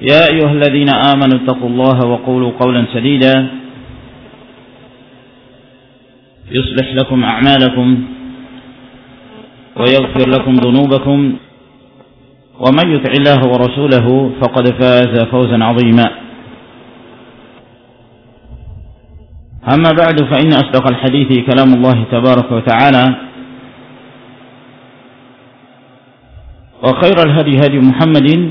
يا أيها الذين آمنوا اتقوا الله وقولوا قولا سديدا يصلح لكم أعمالكم ويغفر لكم ذنوبكم ومن يطع الله ورسوله فقد فاز فوزا عظيما. أما بعد فإن أصدق الحديث كلام الله تبارك وتعالى وخير الهدي هدي محمد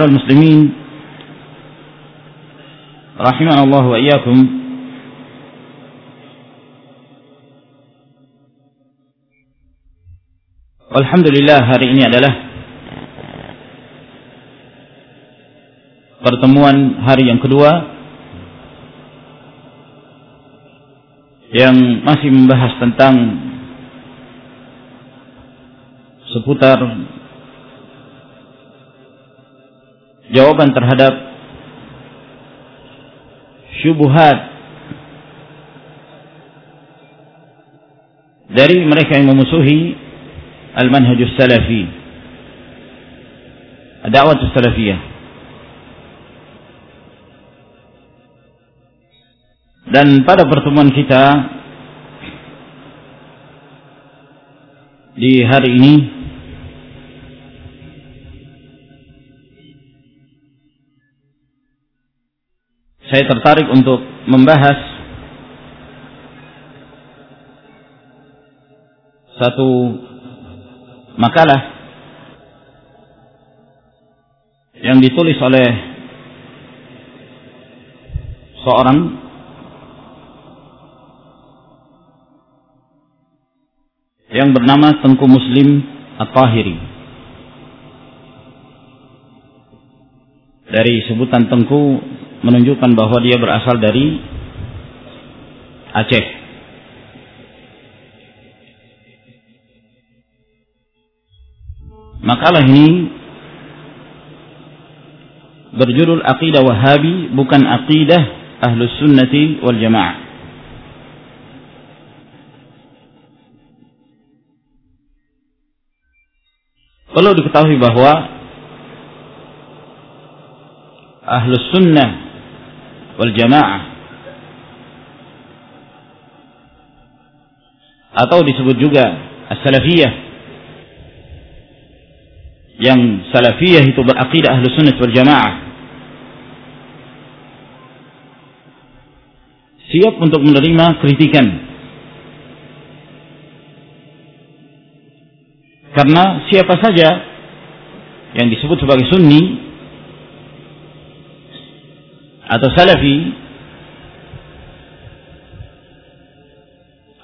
معاشر المسلمين رحمنا الله وإياكم Alhamdulillah hari ini adalah pertemuan hari yang kedua yang masih membahas tentang seputar jawaban terhadap syubuhat dari mereka yang memusuhi al-manhajus salafi. Ad-da'wah salafiyah. Dan pada pertemuan kita di hari ini saya tertarik untuk membahas satu makalah yang ditulis oleh seorang yang bernama Tengku Muslim At-Tahiri. Dari sebutan Tengku menunjukkan bahwa dia berasal dari Aceh. Makalah ini berjudul Aqidah Wahabi bukan Aqidah Ahlus Sunnati wal Jamaah. Perlu diketahui bahwa Ahlus Sunnah wal Jamaah. Atau disebut juga As-Salafiyah. Yang Salafiyah itu berakidah Ahlus Sunnah wal Jamaah. Siap untuk menerima kritikan. Karena siapa saja yang disebut sebagai sunni atau salafi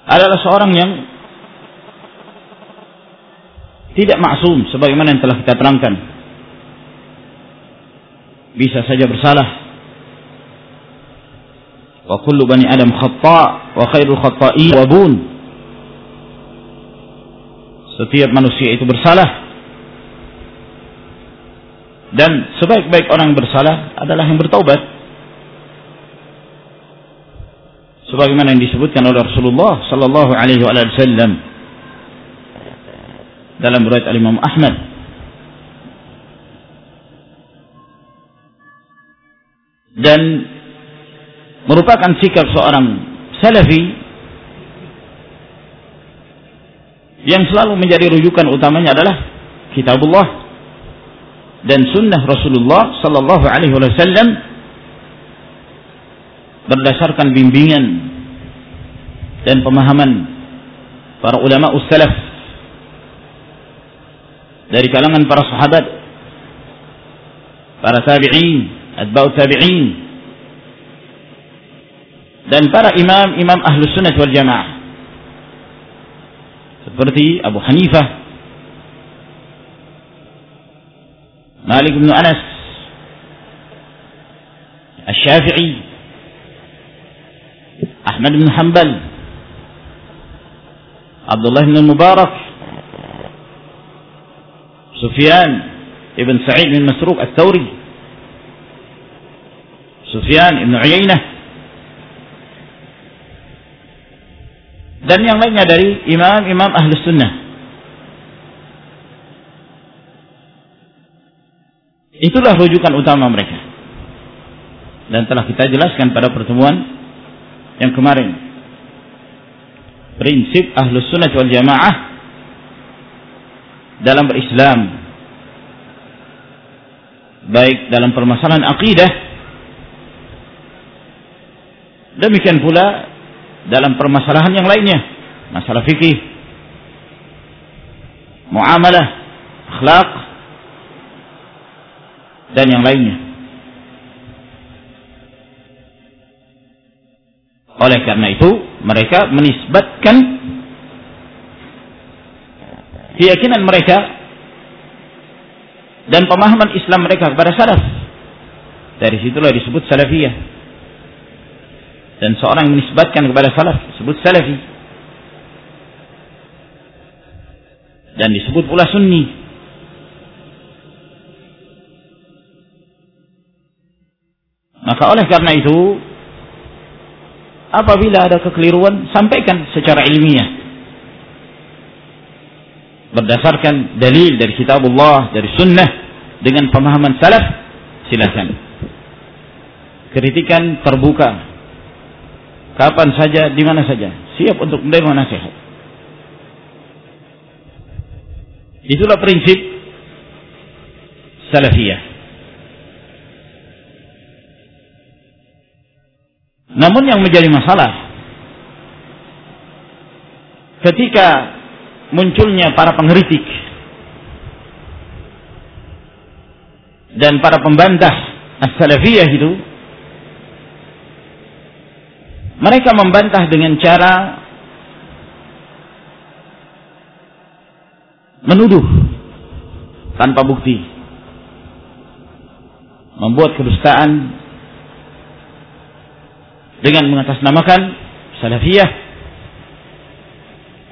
adalah seorang yang tidak maksum sebagaimana yang telah kita terangkan. Bisa saja bersalah. Wa kullu bani Adam khata' wa khairul khata'in wabun. Setiap manusia itu bersalah. Dan sebaik-baik orang bersalah adalah yang bertaubat. Sebagaimana yang disebutkan oleh Rasulullah sallallahu alaihi wasallam dalam riwayat Imam Ahmad. Dan merupakan sikap seorang salafi yang selalu menjadi rujukan utamanya adalah kitabullah dan sunnah Rasulullah sallallahu alaihi wasallam berdasarkan bimbingan dan pemahaman para ulama ussalaf dari kalangan para sahabat para tabi'in atba'u tabi'in dan para imam-imam ahlu sunnah wal jamaah. Seperti Abu Hanifah Malik bin Anas Al-Syafi'i Ahmad bin Hanbal Abdullah bin Mubarak Sufyan Ibn Sa'id bin Masruq Al-Tawri Sufyan Ibn Uyainah dan yang lainnya dari imam-imam ahli sunnah. Itulah rujukan utama mereka. Dan telah kita jelaskan pada pertemuan yang kemarin. Prinsip ahlus sunnah wal jamaah dalam berislam. Baik dalam permasalahan akidah. Demikian pula dalam permasalahan yang lainnya. Masalah fikih. Muamalah. Akhlaq dan yang lainnya. Oleh karena itu, mereka menisbatkan keyakinan mereka dan pemahaman Islam mereka kepada salaf. Dari situlah disebut salafiyah. Dan seorang menisbatkan kepada salaf disebut salafi. Dan disebut pula sunni. Maka oleh karena itu apabila ada kekeliruan sampaikan secara ilmiah. Berdasarkan dalil dari kitabullah dari sunnah dengan pemahaman salaf silakan. Kritikan terbuka. Kapan saja di mana saja. Siap untuk menerima nasihat. Itulah prinsip salafiyah Namun yang menjadi masalah ketika munculnya para pengkritik dan para pembantah as-salafiyah itu mereka membantah dengan cara menuduh tanpa bukti membuat kedustaan dengan mengatasnamakan salafiyah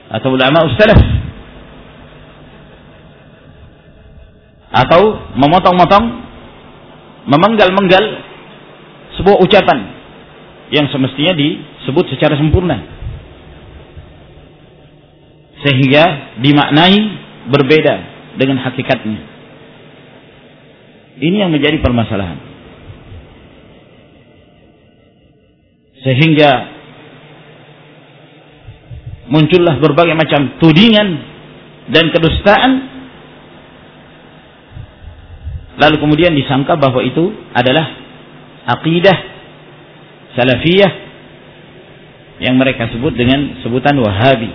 atau ulama salaf. Atau memotong-motong memenggal-menggal sebuah ucapan yang semestinya disebut secara sempurna. Sehingga dimaknai berbeda dengan hakikatnya. Ini yang menjadi permasalahan Sehingga muncullah berbagai macam tudingan dan kedustaan. Lalu kemudian disangka bahwa itu adalah akidah salafiyah yang mereka sebut dengan sebutan wahabi.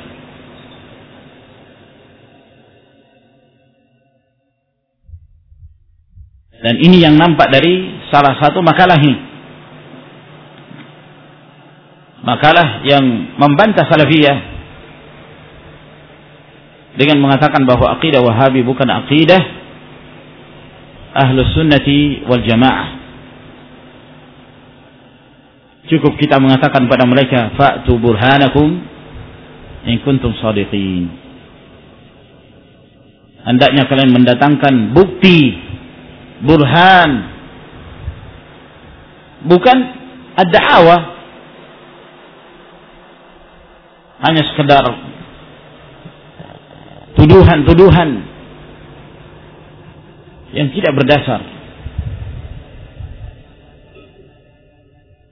Dan ini yang nampak dari salah satu makalah ini. Makalah yang membantah salafiyah dengan mengatakan bahwa akidah wahabi bukan akidah ahlus sunnati wal jamaah. Cukup kita mengatakan pada mereka, Fa'tu burhanakum in kuntum sadiqin. Hendaknya kalian mendatangkan bukti burhan bukan ada hanya sekedar tuduhan-tuduhan yang tidak berdasar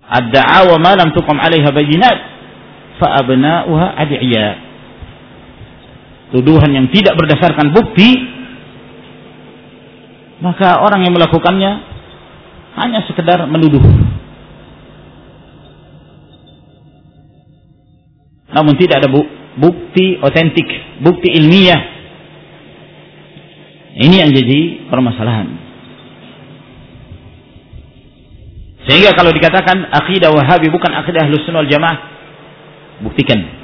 ad-da'awa ma lam tuqam 'alaiha bayinat fa abna'uha ad'iya tuduhan yang tidak berdasarkan bukti maka orang yang melakukannya hanya sekedar menuduh. Namun tidak ada bukti otentik, bukti ilmiah. Ini yang jadi permasalahan. Sehingga kalau dikatakan akidah Wahabi bukan akidah Ahlus Sunnah Jamaah, buktikan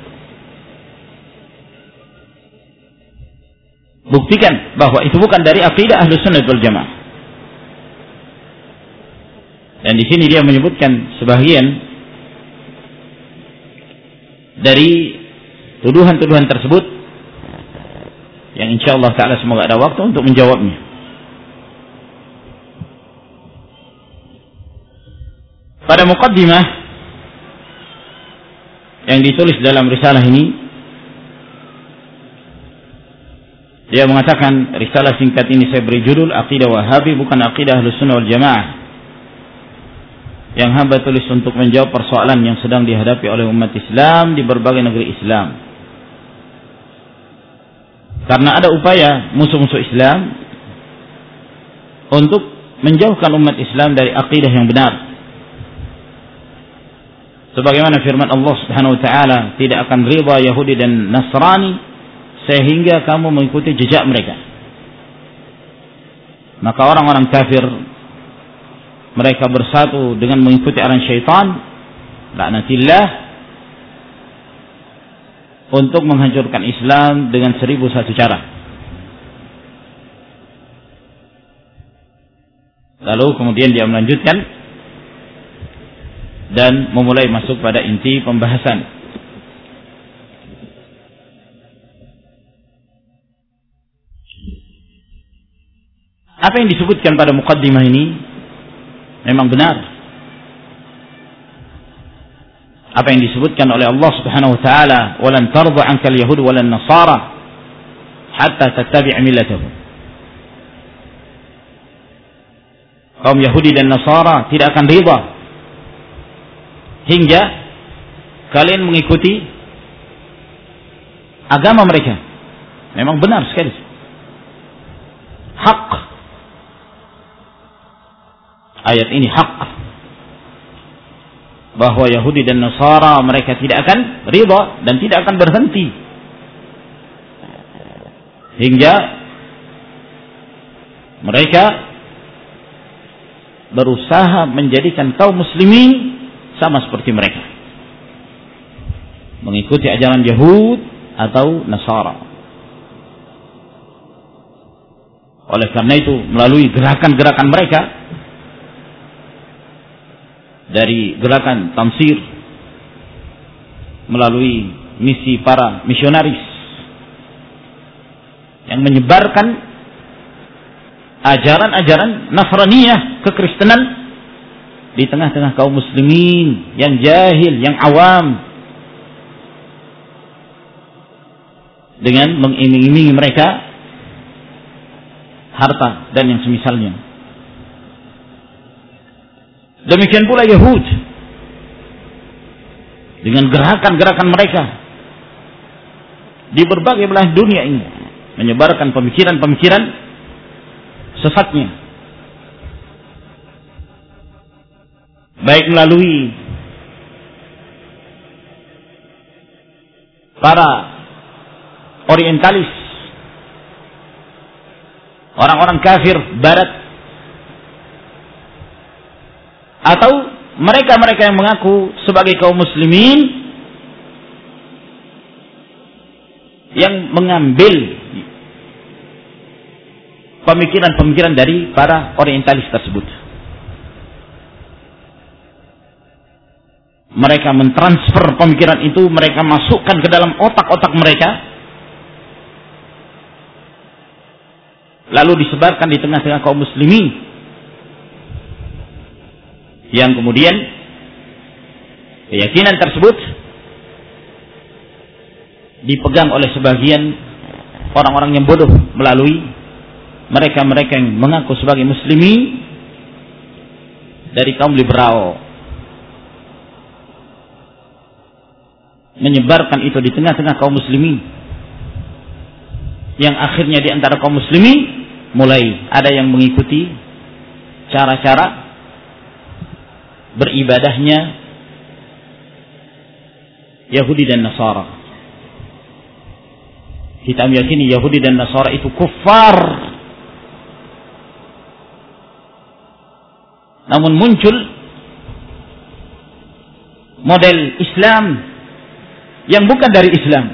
Buktikan bahwa itu bukan dari akidah ahlu sunnah wal jamaah. Dan di sini dia menyebutkan sebagian dari tuduhan-tuduhan tersebut yang insya Allah Taala semoga ada waktu untuk menjawabnya. Pada mukaddimah yang ditulis dalam risalah ini Dia mengatakan risalah singkat ini saya beri judul Aqidah Wahabi bukan Aqidah Ahlus Sunnah wal Jamaah. Yang hamba tulis untuk menjawab persoalan yang sedang dihadapi oleh umat Islam di berbagai negeri Islam. Karena ada upaya musuh-musuh Islam untuk menjauhkan umat Islam dari akidah yang benar. Sebagaimana firman Allah Subhanahu wa taala, tidak akan riba Yahudi dan Nasrani sehingga kamu mengikuti jejak mereka. Maka orang-orang kafir mereka bersatu dengan mengikuti arahan syaitan, laknatillah untuk menghancurkan Islam dengan seribu satu cara. Lalu kemudian dia melanjutkan dan memulai masuk pada inti pembahasan. Apa yang disebutkan pada mukaddimah ini memang benar. Apa yang disebutkan oleh Allah Subhanahu wa taala, "Walan tarda 'anka al-yahud walan nasara hatta tattabi' millatahum." Kaum Yahudi dan Nasara tidak akan riba hingga kalian mengikuti agama mereka. Memang benar sekali. Hak ayat ini hak. Bahwa Yahudi dan Nasara mereka tidak akan ridha dan tidak akan berhenti. Hingga mereka berusaha menjadikan kaum muslimin sama seperti mereka. Mengikuti ajaran Yahud atau Nasara. Oleh karena itu melalui gerakan-gerakan mereka dari gerakan tamsir melalui misi para misionaris yang menyebarkan ajaran-ajaran Nasraniyah kekristenan di tengah-tengah kaum muslimin yang jahil, yang awam dengan mengiming-imingi mereka harta dan yang semisalnya Demikian pula Yahud. Dengan gerakan-gerakan mereka. Di berbagai belahan dunia ini. Menyebarkan pemikiran-pemikiran sesatnya. Baik melalui para orientalis. Orang-orang kafir barat atau mereka-mereka yang mengaku sebagai kaum muslimin yang mengambil pemikiran-pemikiran dari para orientalis tersebut. Mereka mentransfer pemikiran itu, mereka masukkan ke dalam otak-otak mereka, lalu disebarkan di tengah-tengah kaum muslimin yang kemudian keyakinan tersebut dipegang oleh sebagian orang-orang yang bodoh melalui mereka-mereka yang mengaku sebagai muslimi dari kaum liberal. Menyebarkan itu di tengah-tengah kaum muslimi. Yang akhirnya di antara kaum muslimi mulai ada yang mengikuti cara-cara beribadahnya Yahudi dan Nasara kita meyakini Yahudi dan Nasara itu kufar. Namun muncul model Islam yang bukan dari Islam.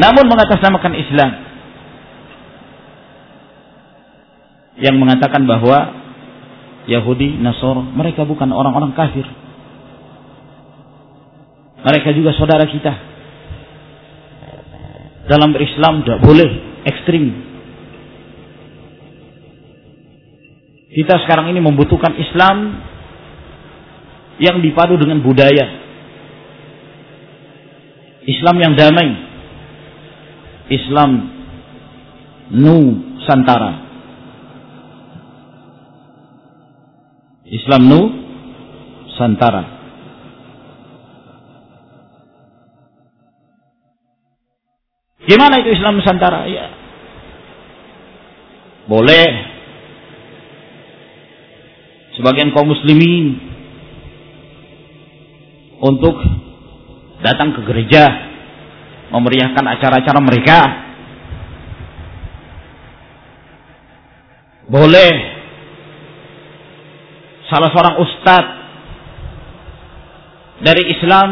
Namun mengatasnamakan Islam. Yang mengatakan bahwa Yahudi, Nasor, mereka bukan orang-orang kafir. Mereka juga saudara kita dalam berislam tidak boleh ekstrim. Kita sekarang ini membutuhkan Islam yang dipadu dengan budaya. Islam yang damai. Islam Nusantara. Islam Nusantara. Gimana itu Islam Nusantara? Ya. Boleh. Sebagian kaum muslimin untuk datang ke gereja memeriahkan acara-acara mereka. Boleh salah seorang ustadz dari Islam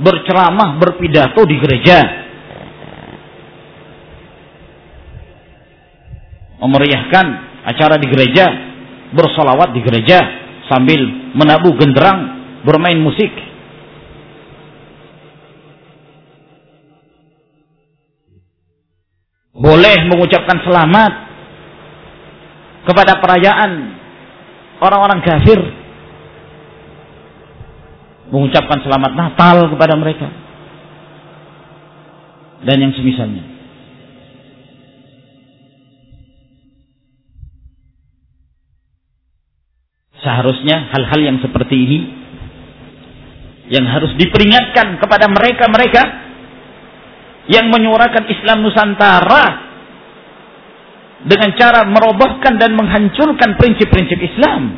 berceramah berpidato di gereja memeriahkan acara di gereja, bersolawat di gereja sambil menabuh genderang, bermain musik. Boleh mengucapkan selamat kepada perayaan orang-orang kafir. Mengucapkan selamat Natal kepada mereka. Dan yang semisalnya. Seharusnya hal-hal yang seperti ini yang harus diperingatkan kepada mereka-mereka yang menyuarakan Islam Nusantara dengan cara merobohkan dan menghancurkan prinsip-prinsip Islam.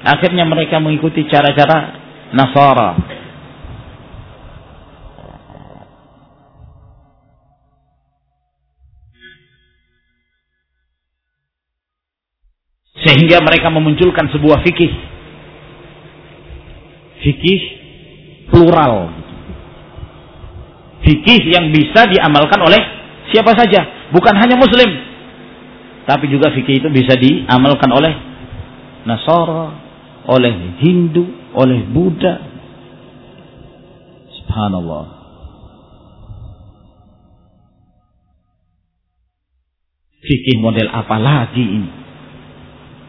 Akhirnya mereka mengikuti cara-cara Nasara. Sehingga mereka memunculkan sebuah fikih. Fikih plural. Fikih yang bisa diamalkan oleh siapa saja. Bukan hanya muslim. Tapi juga fikih itu bisa diamalkan oleh Nasara, oleh Hindu, oleh Buddha. Subhanallah. Fikih model apa lagi ini?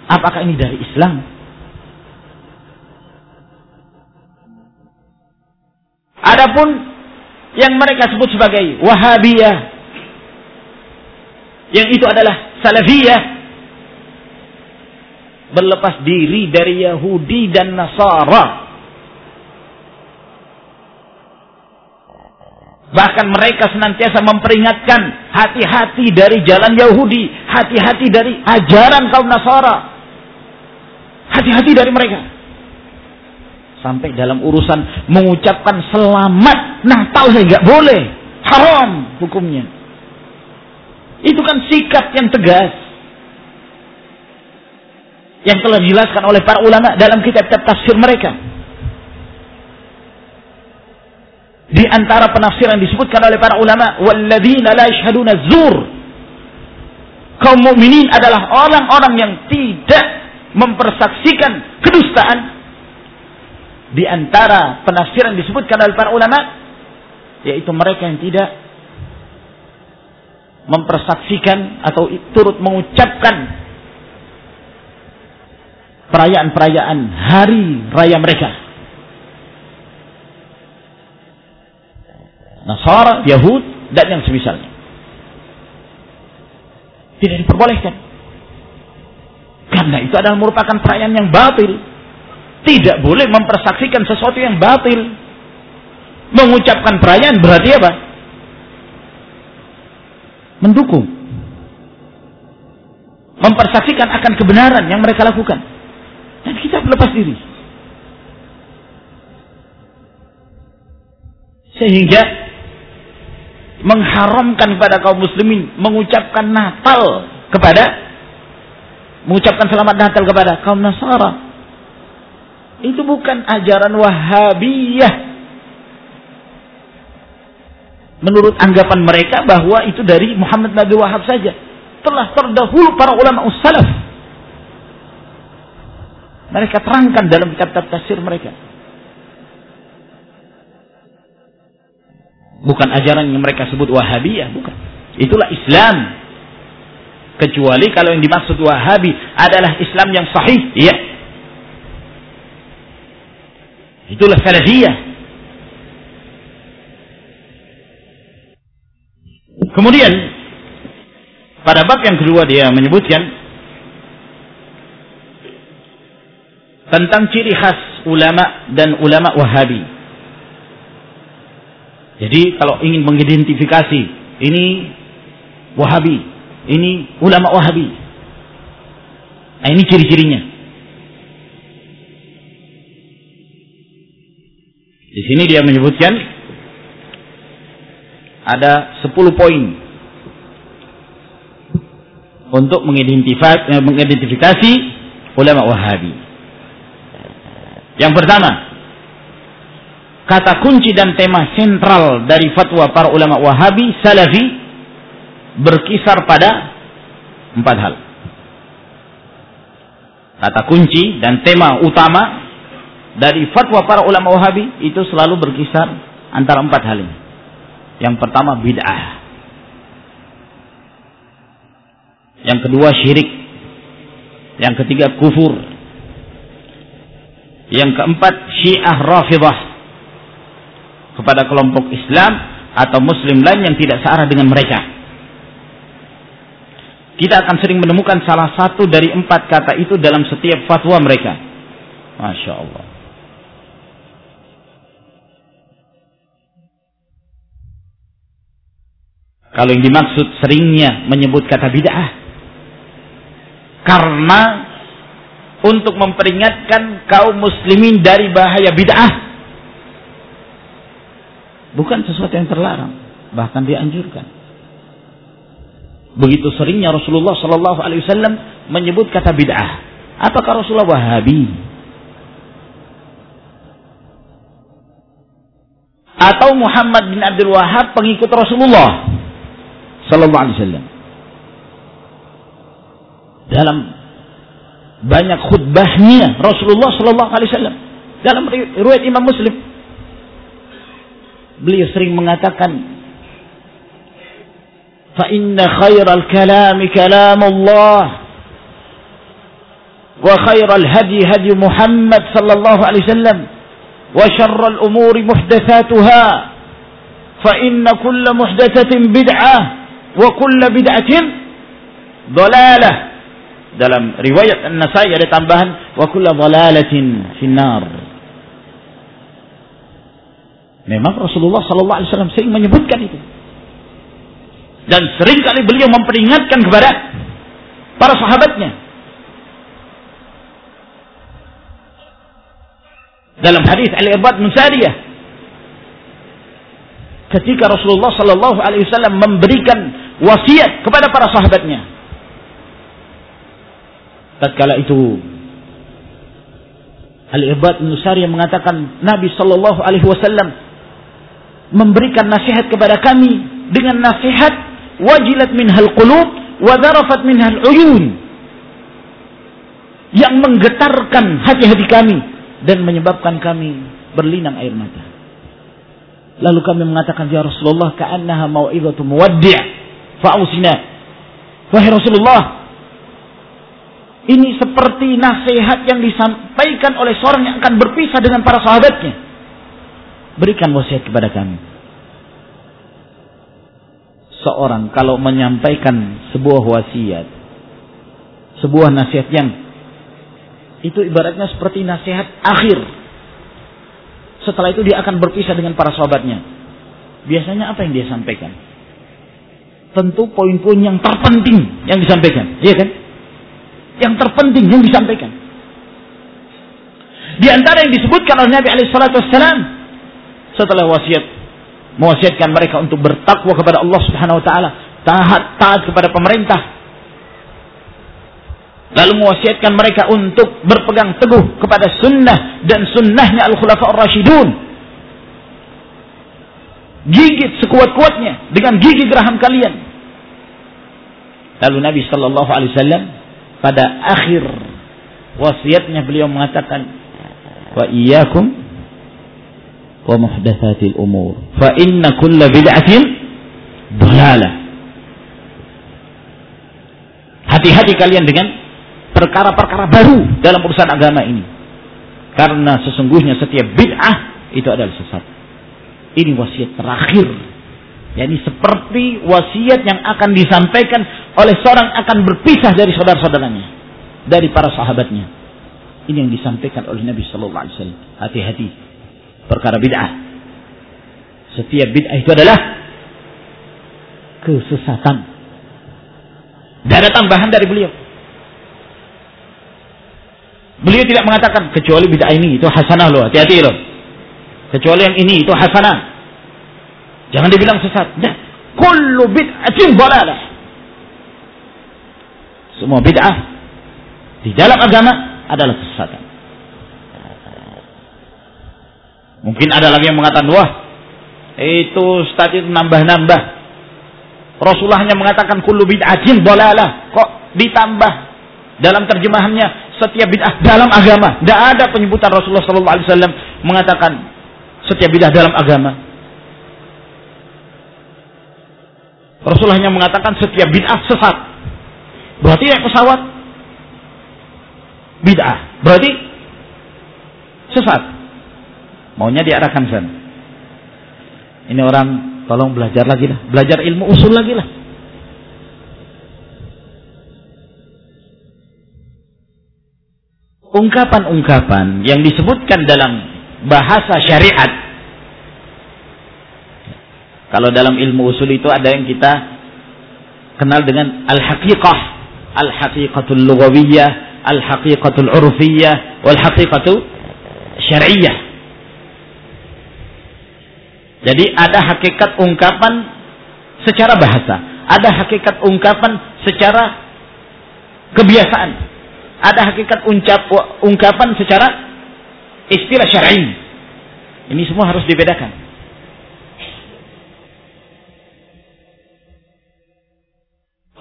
Apakah ini dari Islam? Adapun yang mereka sebut sebagai Wahabiyah yang itu adalah Salafiyah berlepas diri dari Yahudi dan Nasara Bahkan mereka senantiasa memperingatkan hati-hati dari jalan Yahudi, hati-hati dari ajaran kaum Nasara. Hati-hati dari mereka. Sampai dalam urusan mengucapkan selamat Natal saya nggak boleh. Haram hukumnya. Itu kan sikap yang tegas. yang telah dijelaskan oleh para ulama dalam kitab-kitab tafsir mereka. Di antara penafsiran disebutkan oleh para ulama, "Walladzina la yashhaduna zur." Kaum mukminin adalah orang-orang yang tidak mempersaksikan kedustaan. Di antara penafsiran disebutkan oleh para ulama, yaitu mereka yang tidak mempersaksikan atau turut mengucapkan perayaan-perayaan hari raya mereka. Nasara, Yahud, dan yang semisalnya. Tidak diperbolehkan. Karena itu adalah merupakan perayaan yang batil. Tidak boleh mempersaksikan sesuatu yang batil. Mengucapkan perayaan berarti apa? Mendukung. Mempersaksikan akan kebenaran yang mereka lakukan. Dan kita melepas diri. Sehingga mengharamkan kepada kaum muslimin mengucapkan Natal kepada mengucapkan selamat Natal kepada kaum Nasara. Itu bukan ajaran Wahabiyah. Menurut anggapan mereka bahwa itu dari Muhammad Nabi Wahab saja. Telah terdahulu para ulama ussalaf mereka terangkan dalam kitab-kitab tafsir mereka. Bukan ajaran yang mereka sebut Wahabiyah, bukan. Itulah Islam. Kecuali kalau yang dimaksud Wahabi adalah Islam yang sahih, iya. Itulah Salafiyah. Kemudian pada bab yang kedua dia menyebutkan tentang ciri khas ulama dan ulama Wahabi. Jadi kalau ingin mengidentifikasi ini Wahabi, ini ulama Wahabi. Nah, ini ciri-cirinya. Di sini dia menyebutkan ada 10 poin untuk mengidentifikasi ulama Wahabi. Yang pertama, kata kunci dan tema sentral dari fatwa para ulama Wahabi Salafi berkisar pada empat hal. Kata kunci dan tema utama dari fatwa para ulama Wahabi itu selalu berkisar antara empat hal ini. Yang pertama bid'ah. Yang kedua syirik. Yang ketiga kufur. Yang keempat, Syiah Rafidah kepada kelompok Islam atau Muslim lain yang tidak searah dengan mereka. Kita akan sering menemukan salah satu dari empat kata itu dalam setiap fatwa mereka. Masya Allah. Kalau yang dimaksud seringnya menyebut kata bid'ah. Karena untuk memperingatkan kaum muslimin dari bahaya bid'ah. Bukan sesuatu yang terlarang, bahkan dianjurkan. Begitu seringnya Rasulullah Shallallahu Alaihi Wasallam menyebut kata bid'ah. Apakah Rasulullah Wahabi? Atau Muhammad bin Abdul Wahab pengikut Rasulullah Sallallahu Alaihi Wasallam? Dalam banyak khutbahnya Rasulullah Sallallahu Alaihi Wasallam dalam riwayat Imam Muslim beliau sering mengatakan فإن خير الكلام كلام الله وخير الهدي هدي محمد صلى الله عليه وسلم وشر الأمور محدثاتها فإن كل محدثة بدعة wa kullu bid'atin dhalalah dalam riwayat An-Nasai ada tambahan wa kullu dhalalatin finnar. Memang Rasulullah sallallahu alaihi wasallam sering menyebutkan itu. Dan sering kali beliau memperingatkan kepada para sahabatnya. Dalam hadis al-ibad bin ketika Rasulullah sallallahu alaihi wasallam memberikan wasiat kepada para sahabatnya tatkala itu Al-Ibad Nusari yang mengatakan Nabi Shallallahu Alaihi Wasallam memberikan nasihat kepada kami dengan nasihat wajilat minhal qulub wa darafat minhal uyun yang menggetarkan hati-hati kami dan menyebabkan kami berlinang air mata. Lalu kami mengatakan ya Rasulullah ka'annaha mau'izatu muwaddi' fa'usina. Wahai Rasulullah, ini seperti nasihat yang disampaikan oleh seorang yang akan berpisah dengan para sahabatnya. Berikan wasiat kepada kami. Seorang kalau menyampaikan sebuah wasiat, sebuah nasihat yang itu ibaratnya seperti nasihat akhir. Setelah itu dia akan berpisah dengan para sahabatnya. Biasanya apa yang dia sampaikan? Tentu poin-poin yang terpenting yang disampaikan, iya kan? yang terpenting yang disampaikan. Di antara yang disebutkan oleh Nabi Alaihissalam setelah wasiat mewasiatkan mereka untuk bertakwa kepada Allah Subhanahu Wa Taala, taat taat kepada pemerintah, lalu mewasiatkan mereka untuk berpegang teguh kepada sunnah dan sunnahnya al khulafa ar rashidun gigit sekuat-kuatnya dengan gigi geraham kalian. Lalu Nabi Shallallahu Alaihi Wasallam pada akhir wasiatnya beliau mengatakan wa iyyakum wa muhdatsatil umur. Fa inna kulla bid'atin dalalah. Hati-hati kalian dengan perkara-perkara baru dalam urusan agama ini karena sesungguhnya setiap bid'ah itu adalah sesat ini wasiat terakhir yakni seperti wasiat yang akan disampaikan oleh seorang akan berpisah dari saudara-saudaranya, dari para sahabatnya. Ini yang disampaikan oleh Nabi Shallallahu Alaihi Wasallam. Hati-hati perkara bid'ah. Setiap bid'ah itu adalah kesesatan. Tidak ada tambahan dari beliau. Beliau tidak mengatakan kecuali bid'ah ini itu hasanah loh, hati-hati loh. Kecuali yang ini itu hasanah. Jangan dibilang sesat. Nah, kullu bid'atin dhalalah. Semua bid'ah di dalam agama adalah kesesatan. Mungkin ada lagi yang mengatakan, wah itu Ustaz itu nambah-nambah. Rasulullah hanya mengatakan kullu bid'atin dolalah. Kok ditambah dalam terjemahannya setiap bid'ah dalam agama. Tidak ada penyebutan Rasulullah Sallallahu Alaihi Wasallam mengatakan setiap bid'ah dalam agama. Rasulullah hanya mengatakan setiap bid'ah sesat. Berarti naik pesawat bid'ah. Berarti sesat. Maunya diarahkan sana. Ini orang tolong belajar lagi lah. Belajar ilmu usul lagi lah. Ungkapan-ungkapan yang disebutkan dalam bahasa syariat. Kalau dalam ilmu usul itu ada yang kita kenal dengan al-haqiqah al-haqiqatul lughawiyah, al-haqiqatul urfiyah, wal haqiqatu syar'iyyah. Jadi ada hakikat ungkapan secara bahasa, ada hakikat ungkapan secara kebiasaan, ada hakikat uncap ungkapan secara istilah syar'i. Ini semua harus dibedakan.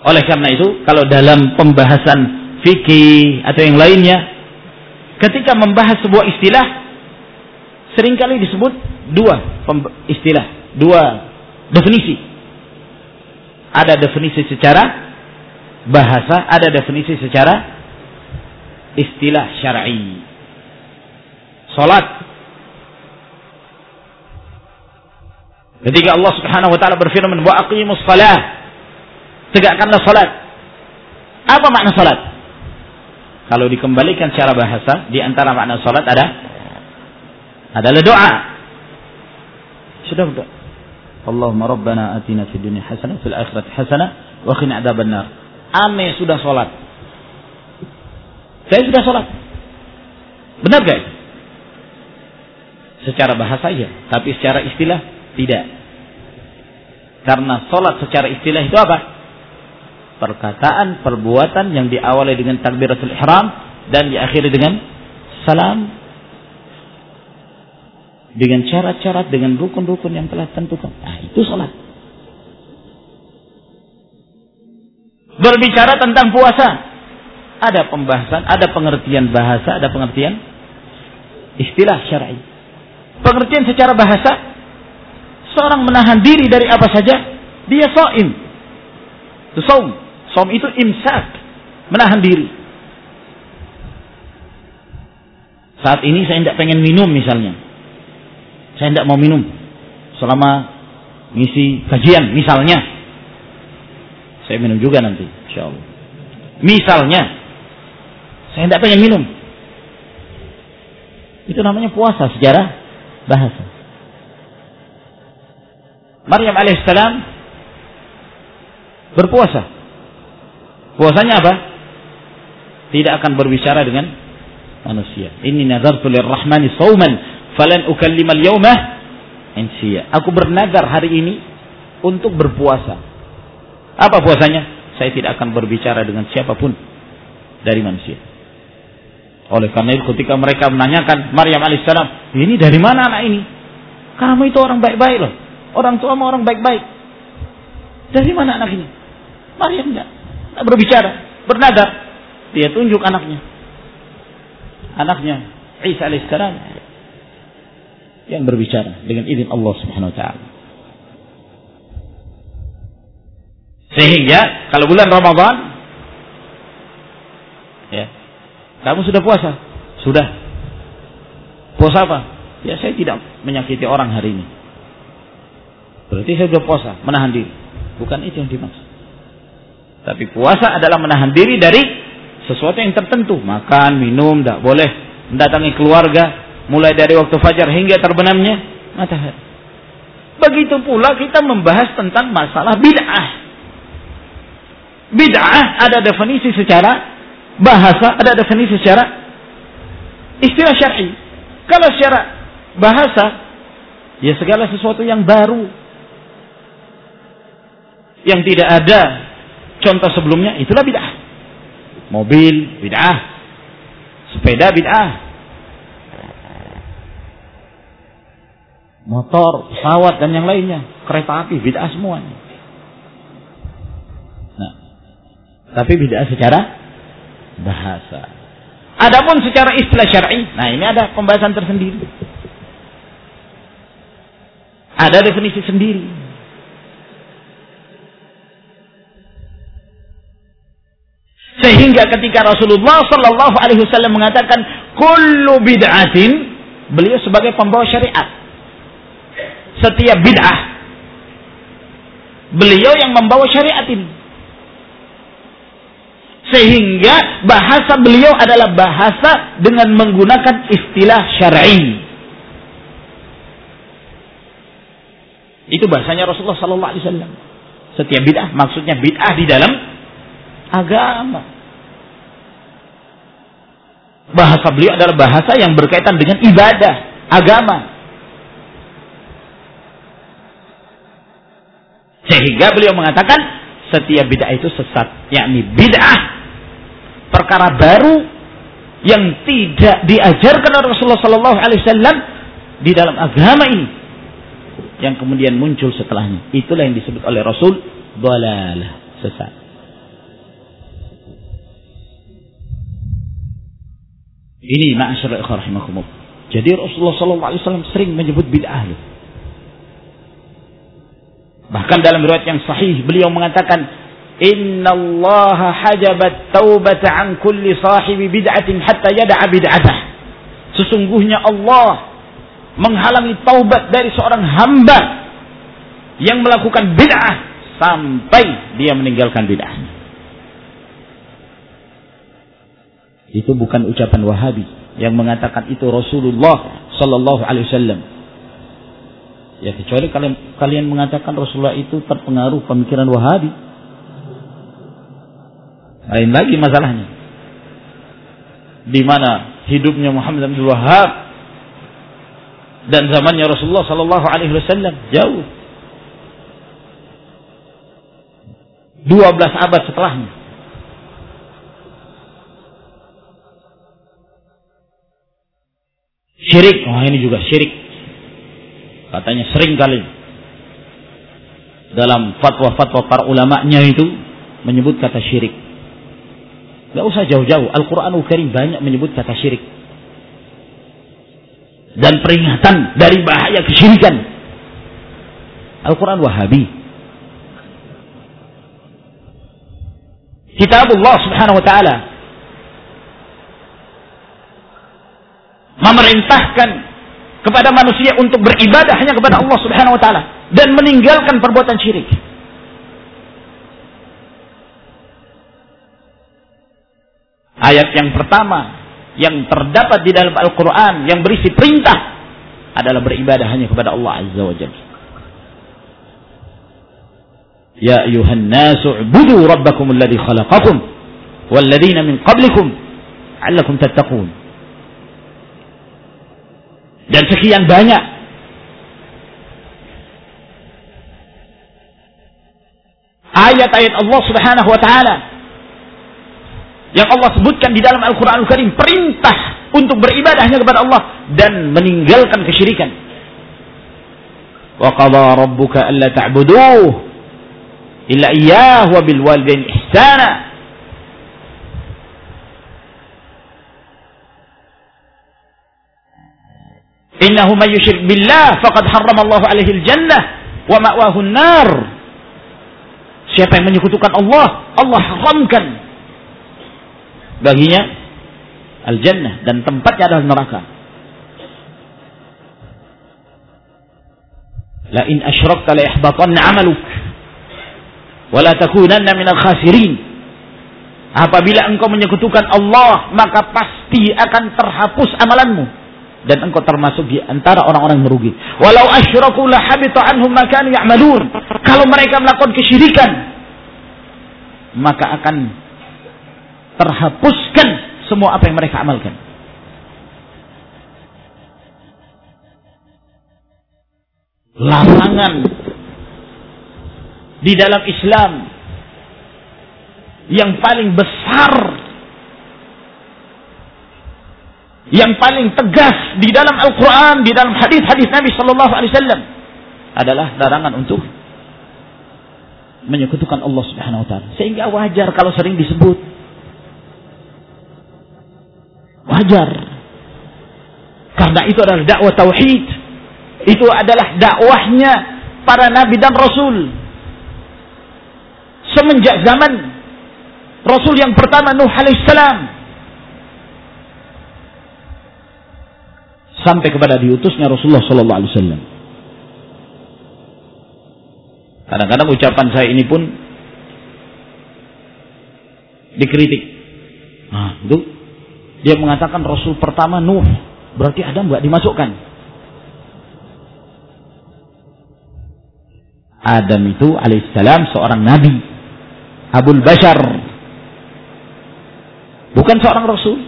Oleh karena itu, kalau dalam pembahasan fikih atau yang lainnya, ketika membahas sebuah istilah, sering kali disebut dua istilah, dua definisi. Ada definisi secara bahasa, ada definisi secara istilah syar'i. Salat Ketika Allah Subhanahu wa taala berfirman, "Wa aqimus shalah" tegakkanlah salat. Apa makna salat? Kalau dikembalikan secara bahasa, di antara makna salat ada adalah doa. Sudah betul. Allahumma rabbana atina fid dunya hasanah fil akhirati hasanah wa qina adzabannar. Ame sudah salat. Saya sudah salat. Benar gak? Secara bahasa ya, tapi secara istilah tidak. Karena salat secara istilah itu apa? perkataan, perbuatan yang diawali dengan takbiratul ihram dan diakhiri dengan salam dengan syarat-syarat dengan rukun-rukun yang telah tentukan. Nah, itu salat. Berbicara tentang puasa, ada pembahasan, ada pengertian bahasa, ada pengertian istilah syar'i. Pengertian secara bahasa, seorang menahan diri dari apa saja, dia saim. Itu saum. Saum itu imsak, menahan diri. Saat ini saya tidak pengen minum misalnya. Saya tidak mau minum selama ngisi kajian misalnya. Saya minum juga nanti, insya Allah. Misalnya, saya tidak pengen minum. Itu namanya puasa sejarah bahasa. Maryam alaihissalam berpuasa. Puasanya apa? Tidak akan berbicara dengan manusia. Ini nazartu lirrahmani sauman falan ukallimal yawma insiya. Aku bernazar hari ini untuk berpuasa. Apa puasanya? Saya tidak akan berbicara dengan siapa pun dari manusia. Oleh karena itu ketika mereka menanyakan Maryam alaihissalam, ini dari mana anak ini? Kamu itu orang baik-baik loh. Orang tua mau orang baik-baik. Dari mana anak ini? Maryam enggak. Enggak berbicara. Bernada. Dia tunjuk anaknya. Anaknya Isa alaihissalam yang berbicara dengan izin Allah Subhanahu wa taala. Sehingga kalau bulan Ramadan ya, kamu sudah puasa? Sudah. Puasa apa? Ya saya tidak menyakiti orang hari ini. Berarti saya sudah puasa, menahan diri. Bukan itu yang dimaksud. Tapi puasa adalah menahan diri dari sesuatu yang tertentu. Makan, minum, tidak boleh mendatangi keluarga. Mulai dari waktu fajar hingga terbenamnya matahari. Begitu pula kita membahas tentang masalah bid'ah. Bid'ah ada definisi secara bahasa, ada definisi secara istilah syar'i. Kalau secara bahasa, ya segala sesuatu yang baru, yang tidak ada contoh sebelumnya itulah bid'ah. Mobil bid'ah, sepeda bid'ah, motor, pesawat dan yang lainnya, kereta api bid'ah semuanya. Nah, tapi bid'ah secara bahasa. Adapun secara istilah syar'i, nah ini ada pembahasan tersendiri. Ada definisi sendiri. Sehingga ketika Rasulullah Shallallahu Alaihi Wasallam mengatakan kullu bid'atin, beliau sebagai pembawa syariat. Setiap bid'ah, beliau yang membawa syariat ini. Sehingga bahasa beliau adalah bahasa dengan menggunakan istilah syar'i. Itu bahasanya Rasulullah Sallallahu Alaihi Wasallam. Setiap bid'ah maksudnya bid'ah di dalam agama. Bahasa beliau adalah bahasa yang berkaitan dengan ibadah, agama. Sehingga beliau mengatakan setiap bid'ah itu sesat, yakni bid'ah perkara baru yang tidak diajarkan oleh Rasulullah Sallallahu Alaihi Wasallam di dalam agama ini yang kemudian muncul setelahnya. Itulah yang disebut oleh Rasul dalalah sesat. Ini ma'asyar. Jadi Rasulullah SAW sering menyebut bid'ah. Bahkan dalam riwayat yang sahih beliau mengatakan Inna Allah hajabat taubata an kulli sahibi bid'atin hatta yada'a bid'atah. Sesungguhnya Allah menghalangi taubat dari seorang hamba yang melakukan bid'ah sampai dia meninggalkan bid'ahnya. Itu bukan ucapan Wahabi yang mengatakan itu Rasulullah Sallallahu Alaihi Wasallam. Ya kecuali kalian kalian mengatakan Rasulullah itu terpengaruh pemikiran Wahabi. Lain lagi masalahnya. Di mana hidupnya Muhammad bin Wahab dan zamannya Rasulullah Sallallahu Alaihi Wasallam jauh. 12 abad setelahnya. Syirik, oh ini juga syirik. Katanya sering kali dalam fatwa-fatwa para ulamanya itu menyebut kata syirik. Gak usah jauh-jauh. Al-Quranul Karim banyak menyebut kata syirik. Dan peringatan dari bahaya kesyirikan. Al-Quran Wahabi. Kitabullah subhanahu wa ta'ala. Memerintahkan kepada manusia untuk beribadah hanya kepada Allah subhanahu wa ta'ala. Dan meninggalkan perbuatan syirik. Ayat yang pertama yang terdapat di dalam Al-Quran yang berisi perintah adalah beribadah hanya kepada Allah Azza wa Jalla. Ya ayuhan nasu ubudu rabbakum alladhi khalaqakum walladhina min qablikum la'allakum tattaqun. Dan sekian banyak ayat-ayat Allah Subhanahu wa taala yang Allah sebutkan di dalam Al-Quran Al-Karim perintah untuk beribadah hanya kepada Allah dan meninggalkan kesyirikan. Wa qadha rabbuka alla ta'buduh illa iyyah wa bil walidain ihsana. Innahu may yusyrik billah faqad harrama Allah alaihi al-jannah wa ma'wahu an-nar. Siapa yang menyekutukan Allah, Allah haramkan baginya al-jannah dan tempatnya adalah neraka. La in asyrakta la yahbatanna 'amaluk wa la takunanna minal khasirin. Apabila engkau menyekutukan Allah, maka pasti akan terhapus amalanmu dan engkau termasuk di antara orang-orang merugi. Walau asyraku la habita anhum ma kanu ya'malun. Kalau mereka melakukan kesyirikan, maka akan terhapuskan semua apa yang mereka amalkan. Larangan di dalam Islam yang paling besar yang paling tegas di dalam Al-Quran, di dalam hadis-hadis Nabi Sallallahu Alaihi Wasallam adalah larangan untuk menyekutukan Allah Subhanahu Wa Taala. Sehingga wajar kalau sering disebut Wajar. Karena itu adalah dakwah tauhid. Itu adalah dakwahnya para nabi dan rasul. Semenjak zaman Rasul yang pertama Nuh alaihissalam sampai kepada diutusnya Rasulullah sallallahu alaihi wasallam. Kadang-kadang ucapan saya ini pun dikritik. Nah, itu dia mengatakan Rasul pertama Nuh. Berarti Adam nggak dimasukkan. Adam itu alaihissalam seorang nabi. Abul Bashar. Bukan seorang Rasul.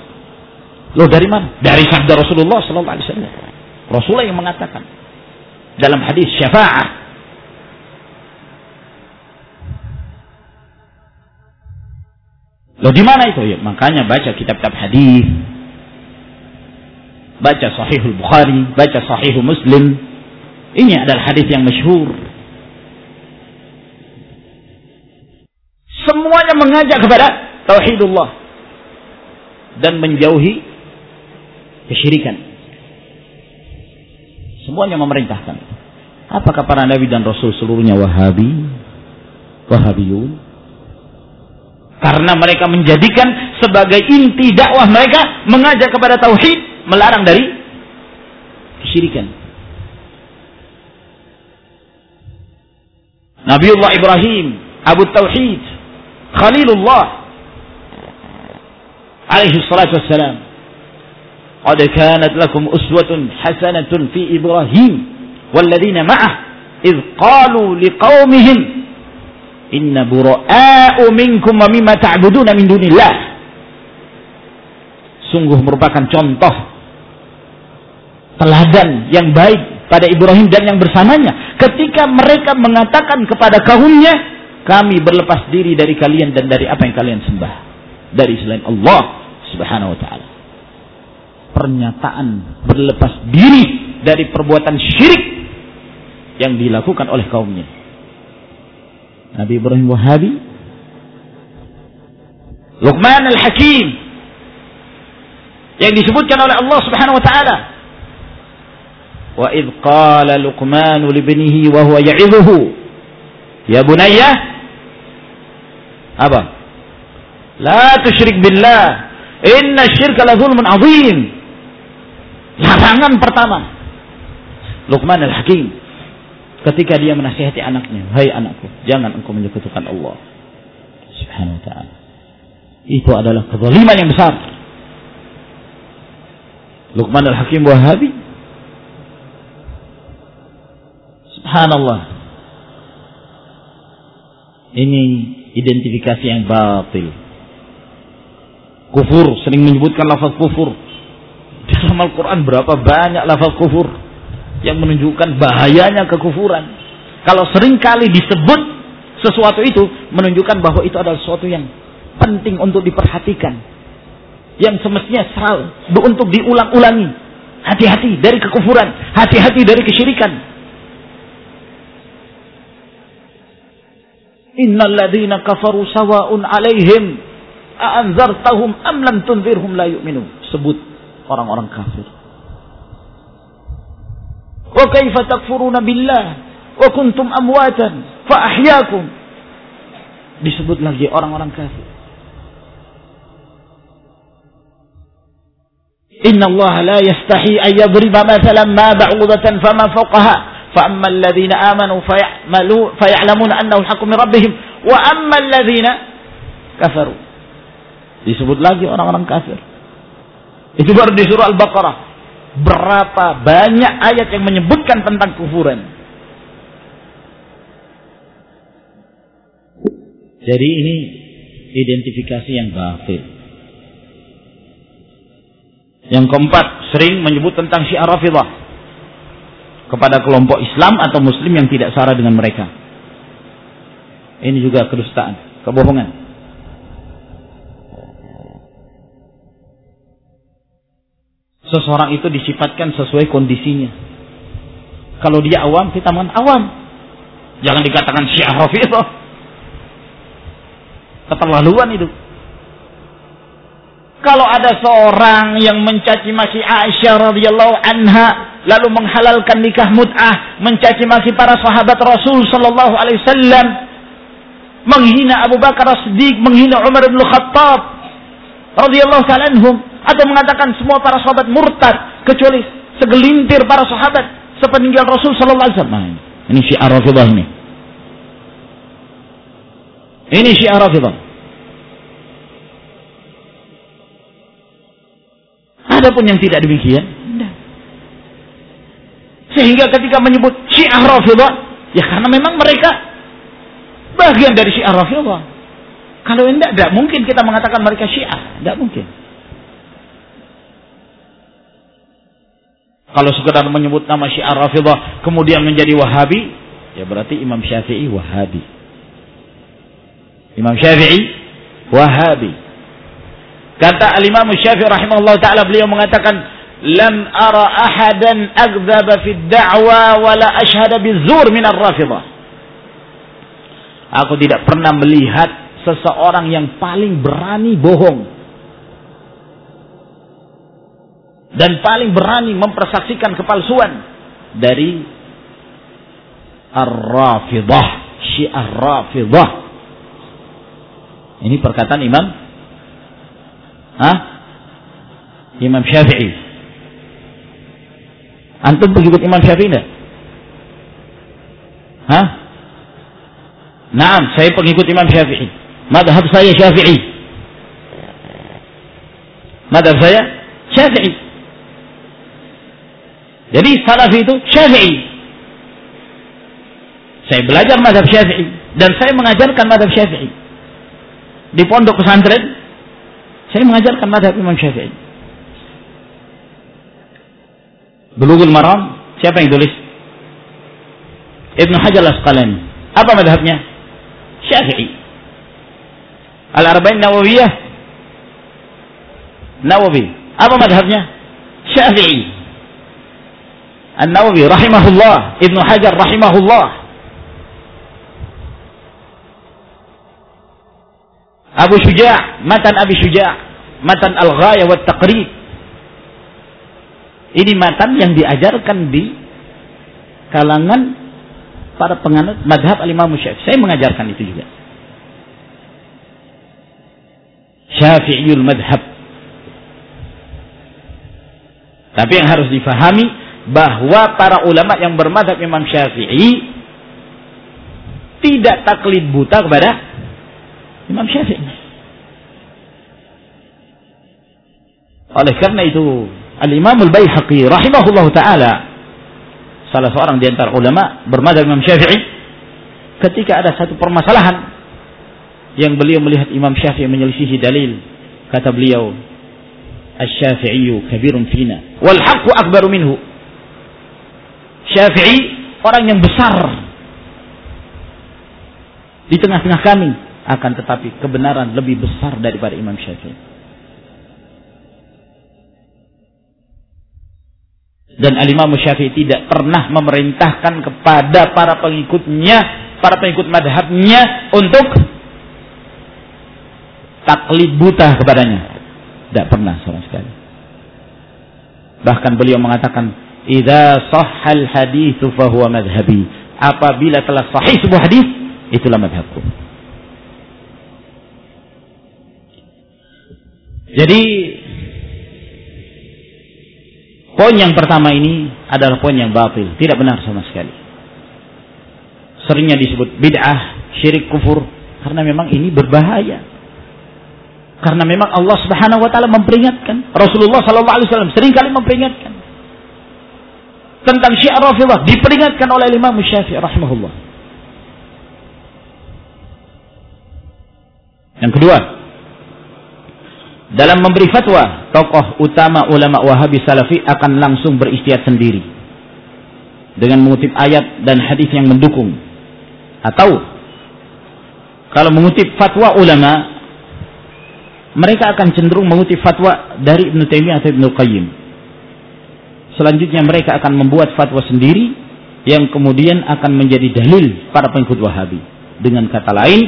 Loh dari mana? Dari sabda Rasulullah Sallallahu Alaihi Wasallam. Rasulullah yang mengatakan dalam hadis syafaat Loh di mana itu? Ya, makanya baca kitab-kitab hadis. Baca Sahihul Bukhari, baca Sahihul Muslim. Ini adalah hadis yang masyhur. Semuanya mengajak kepada tauhidullah dan menjauhi kesyirikan. Semuanya memerintahkan. Apakah para nabi dan rasul seluruhnya Wahabi? Wahabiyun? Karena mereka menjadikan sebagai inti dakwah mereka mengajak kepada tauhid, melarang dari kesyirikan. Nabiullah Ibrahim, Abu Tauhid, Khalilullah alaihi salatu wassalam. قد كانت لكم أسوة حسنة في إبراهيم والذين معه إذ قالوا لقومهم Inna bura'a'u minkum wa mimma ta'buduna min dunillah. Sungguh merupakan contoh teladan yang baik pada Ibrahim dan yang bersamanya ketika mereka mengatakan kepada kaumnya kami berlepas diri dari kalian dan dari apa yang kalian sembah dari selain Allah Subhanahu wa taala. Pernyataan berlepas diri dari perbuatan syirik yang dilakukan oleh kaumnya. Nabi Ibrahim Wahabi. Luqman Al-Hakim. Yang disebutkan oleh Allah Subhanahu wa taala. Wa idh qala Luqman li wa huwa ya'idhuhu. Ya bunayya. Apa? La tusyrik billah. Inna syirka la zulmun azim. Larangan pertama. Luqman al-Hakim ketika dia menasihati anaknya, "Hai anakku, jangan engkau menyekutukan Allah." Subhanahu wa taala. Itu adalah kezaliman yang besar. Luqman al-Hakim Wahabi Subhanallah. Ini identifikasi yang batil. Kufur, sering menyebutkan lafaz kufur. Dalam Al-Quran berapa banyak lafaz kufur yang menunjukkan bahayanya kekufuran. Kalau sering kali disebut sesuatu itu, menunjukkan bahwa itu adalah sesuatu yang penting untuk diperhatikan. Yang semestinya seral, untuk diulang-ulangi. Hati-hati dari kekufuran, hati-hati dari kesyirikan. Innal ladzina kafaru sawa'un 'alaihim a'anzartahum am tunzirhum la. Sebut orang-orang kafir. وكيف تكفرون بالله وكنتم أمواتا فأحياكم. Disebut lagi orang-orang kafir. إن الله لا يستحي أن يضرب مثلا ما بعوضة فما فوقها فأما الذين آمنوا فيعلمون أنه الحق من ربهم. وأما الذين كفروا. Disebut lagi orang-orang kafir. Itu baru di surah Al-Baqarah. Berapa banyak ayat yang menyebutkan tentang kufuran jadi ini identifikasi yang batil yang keempat sering menyebut tentang syiar rafidah kepada kelompok Islam atau Muslim yang tidak sara dengan mereka. Ini juga kedustaan, kebohongan. Seseorang itu disifatkan sesuai kondisinya. Kalau dia awam, kita mengatakan awam. Jangan dikatakan syiah rafidah. Keterlaluan itu. Kalau ada seorang yang mencaci maki Aisyah radhiyallahu anha lalu menghalalkan nikah mut'ah, mencaci maki para sahabat Rasul sallallahu alaihi wasallam, menghina Abu Bakar As-Siddiq, menghina Umar bin Khattab radhiyallahu taala anhum atau mengatakan semua para sahabat murtad kecuali segelintir para sahabat sepeninggal Rasul sallallahu alaihi wasallam. Nah, ini syiar Rafidah ini. Ini syiar Rafidah. Adapun yang tidak demikian, sehingga ketika menyebut Syiah Rafidah, ya karena memang mereka bagian dari Syiah Rafidah. Kalau tidak, tidak mungkin kita mengatakan mereka Syiah. Tidak mungkin. Kalau sekedar menyebut nama Syiah Rafidah kemudian menjadi Wahabi, ya berarti Imam Syafi'i Wahabi. Imam Syafi'i Wahabi. Kata Al-Imam Syafi'i rahimahullah taala beliau mengatakan lam ara ahadan agdzaba fi da'wa wala ashhada bizur min ar-rafidah. Aku tidak pernah melihat seseorang yang paling berani bohong dan paling berani mempersaksikan kepalsuan dari ar-rafidah, syiah rafidah. Ini perkataan Imam Hah? Imam Syafi'i Antum pengikut Imam Syafi'i enggak? Hah? Naam, saya pengikut Imam Syafi'i. Madhab saya Syafi'i. Madhab saya Syafi'i. Jadi Salafi itu Syafi'i. Saya belajar madhab Syafi'i dan saya mengajarkan madhab Syafi'i. Di pondok pesantren saya mengajarkan madhab Imam Syafi'i. Bulughul Maram siapa yang tulis? Ibnu Hajar Asqalani. Apa madhabnya? Syafi'i. Al-Arba'in Nawawiyah Nawawi. Apa madhabnya? Syafi'i. An-Nawawi rahimahullah, Ibnu Hajar rahimahullah. Abu Syuja' matan Abi Syuja' matan Al-Ghayah wa Taqrib. Ini matan yang diajarkan di kalangan para penganut madhab al-Imam Syafi'i. Saya mengajarkan itu juga. Syafi'iyul madhab. Tapi yang harus difahami bahwa para ulama yang bermadhab Imam Syafi'i tidak taklid buta kepada Imam Syafi'i. Oleh karena itu, Al-Imam Al-Baihaqi rahimahullah taala salah seorang di antara ulama bermadhab Imam Syafi'i ketika ada satu permasalahan yang beliau melihat Imam Syafi'i menyelisihi dalil kata beliau Asy-Syafi'i kabirun fina wal haqqu akbaru minhu Syafi'i orang yang besar di tengah-tengah kami akan tetapi kebenaran lebih besar daripada Imam Syafi'i Dan Al-Imam Syafi'i tidak pernah memerintahkan kepada para pengikutnya, para pengikut madhabnya untuk taklid buta kepadanya. Tidak pernah sama sekali. Bahkan beliau mengatakan, "Idza sahhal haditsu fa huwa madhhabi." Apabila telah sahih sebuah hadis, itulah madhabku. Jadi Poin yang pertama ini adalah poin yang batil, tidak benar sama sekali. Seringnya disebut bid'ah, syirik kufur karena memang ini berbahaya. Karena memang Allah Subhanahu wa taala memperingatkan, Rasulullah sallallahu alaihi wasallam sering kali memperingatkan tentang Syiah Rafidhah diperingatkan oleh Imam Syafi'i rahimahullah. Yang kedua, dalam memberi fatwa, tokoh utama ulama Wahabi Salafi akan langsung beristiad sendiri dengan mengutip ayat dan hadis yang mendukung. Atau kalau mengutip fatwa ulama, mereka akan cenderung mengutip fatwa dari Ibn Taimiyah atau Ibn Qayyim. Selanjutnya mereka akan membuat fatwa sendiri yang kemudian akan menjadi dalil para pengikut Wahabi. Dengan kata lain,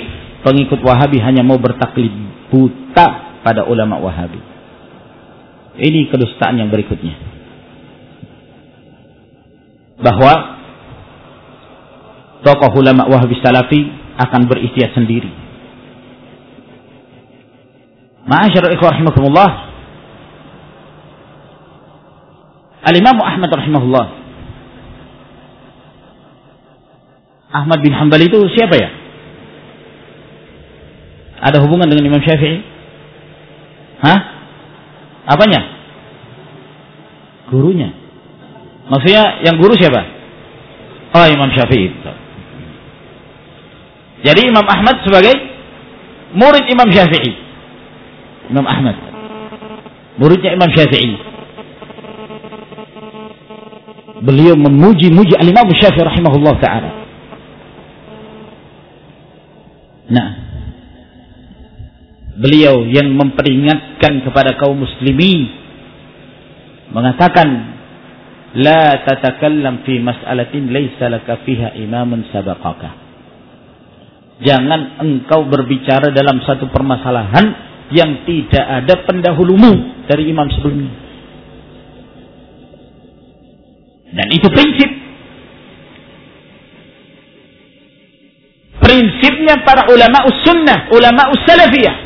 pengikut Wahabi hanya mau bertaklid buta pada ulama Wahabi. Ini kedustaan yang berikutnya. Bahwa tokoh ulama Wahabi Salafi akan beristiad sendiri. Ma'asyarul ikhwah rahimahumullah. Al-Imam Ahmad rahimahullah. Ahmad bin Hanbal itu siapa ya? Ada hubungan dengan Imam Syafi'i? Hah? Apanya? Gurunya. Maksudnya yang guru siapa? Oh Imam Syafi'i. Jadi Imam Ahmad sebagai murid Imam Syafi'i. Imam Ahmad. Muridnya Imam Syafi'i. Beliau memuji-muji Al-Imam Syafi'i rahimahullah ta'ala. Nah, beliau yang memperingatkan kepada kaum muslimin mengatakan la tatakallam fi mas'alatin laisa laka fiha imamun sabaqaka jangan engkau berbicara dalam satu permasalahan yang tidak ada pendahulumu dari imam sebelumnya dan itu prinsip prinsipnya para ulama sunnah ulama salafiyah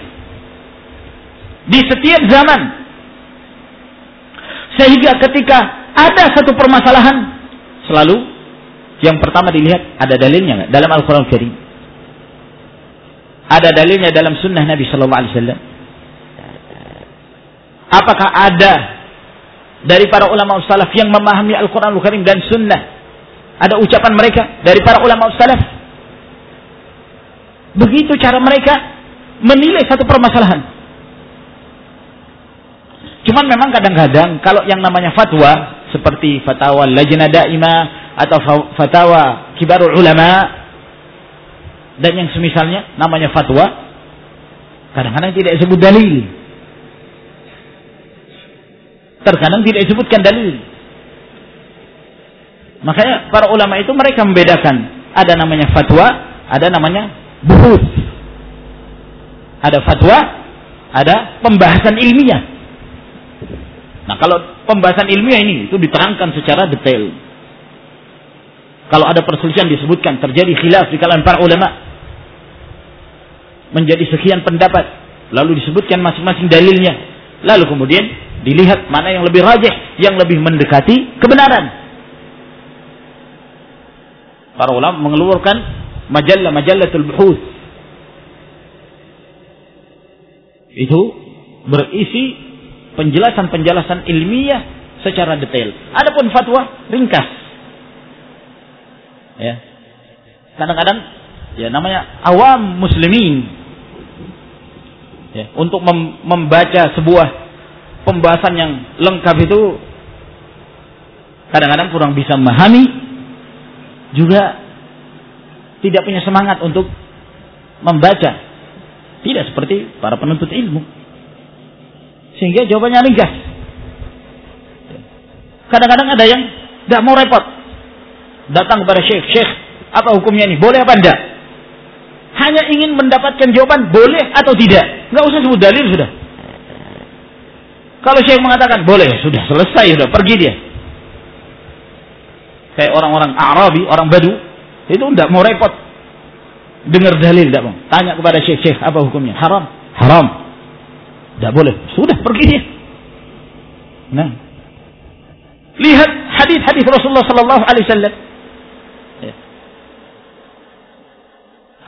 di setiap zaman. Sehingga ketika ada satu permasalahan selalu yang pertama dilihat ada dalilnya nggak dalam Al-Qur'an Karim. Ada dalilnya dalam sunnah Nabi Shallallahu Alaihi Wasallam. Apakah ada dari para ulama salaf yang memahami Al-Quran Al-Karim dan Sunnah? Ada ucapan mereka dari para ulama salaf? Begitu cara mereka menilai satu permasalahan. Cuman memang kadang-kadang kalau yang namanya fatwa seperti fatwa lajnah daimah atau fatwa kibarul ulama dan yang semisalnya namanya fatwa kadang-kadang tidak disebut dalil terkadang tidak disebutkan dalil. Makanya para ulama itu mereka membedakan. Ada namanya fatwa ada namanya buhut ada fatwa ada pembahasan ilmiah. Nah kalau pembahasan ilmiah ini itu diterangkan secara detail. Kalau ada perselisihan disebutkan terjadi khilaf di kalangan para ulama menjadi sekian pendapat lalu disebutkan masing-masing dalilnya lalu kemudian dilihat mana yang lebih rajih yang lebih mendekati kebenaran. Para ulama mengeluarkan majalah majallatul buhus. Itu berisi penjelasan-penjelasan ilmiah secara detail. Adapun fatwa ringkas. Ya. Kadang-kadang ya namanya awam muslimin. Ya, untuk mem membaca sebuah pembahasan yang lengkap itu kadang-kadang kurang bisa memahami juga tidak punya semangat untuk membaca. Tidak seperti para penuntut ilmu. Sehingga jawabannya ringkas. Kadang-kadang ada yang tidak mau repot. Datang kepada syekh syekh apa hukumnya ini? Boleh apa enggak? Hanya ingin mendapatkan jawaban boleh atau tidak. Nggak usah sebut dalil sudah. Kalau Syekh mengatakan boleh, sudah selesai, sudah pergi dia. Kayak orang-orang Arabi, orang Badu, itu tidak mau repot. Dengar dalil, tidak mau. Tanya kepada Syekh, Syekh apa hukumnya? Haram. Haram. Tidak boleh. Sudah pergi dia. Nah. Lihat hadis-hadis Rasulullah sallallahu alaihi wasallam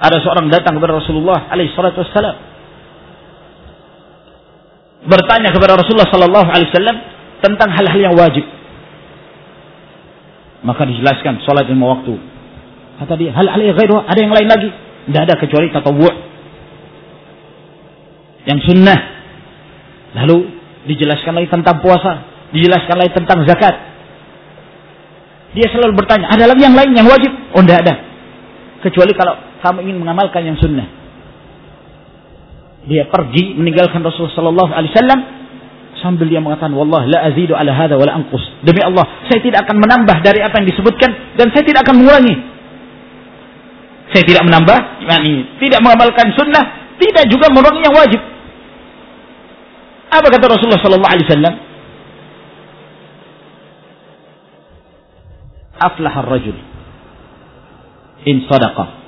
ada seorang datang kepada Rasulullah alaihi salatu wassalam bertanya kepada Rasulullah sallallahu alaihi wasallam tentang hal-hal yang wajib. Maka dijelaskan salat lima waktu. Kata dia hal hal yang ghairu ada yang lain lagi? Tidak ada kecuali tatawwu. Yang sunnah. Lalu dijelaskan lagi tentang puasa dijelaskan lagi tentang zakat. Dia selalu bertanya ada lagi yang lain yang wajib? Oh tidak ada. Kecuali kalau kamu ingin mengamalkan yang sunnah. Dia pergi meninggalkan Rasulullah Sallallahu Alaihi Wasallam sambil dia mengatakan, "Wallah la azidu ala hada wa la anqus." Demi Allah, saya tidak akan menambah dari apa yang disebutkan dan saya tidak akan mengurangi. Saya tidak menambah, yakni tidak mengamalkan sunnah, tidak juga mengurangi yang wajib. Apa kata Rasulullah Sallallahu Alaihi Wasallam? Aflah ar-rajul in sadaqah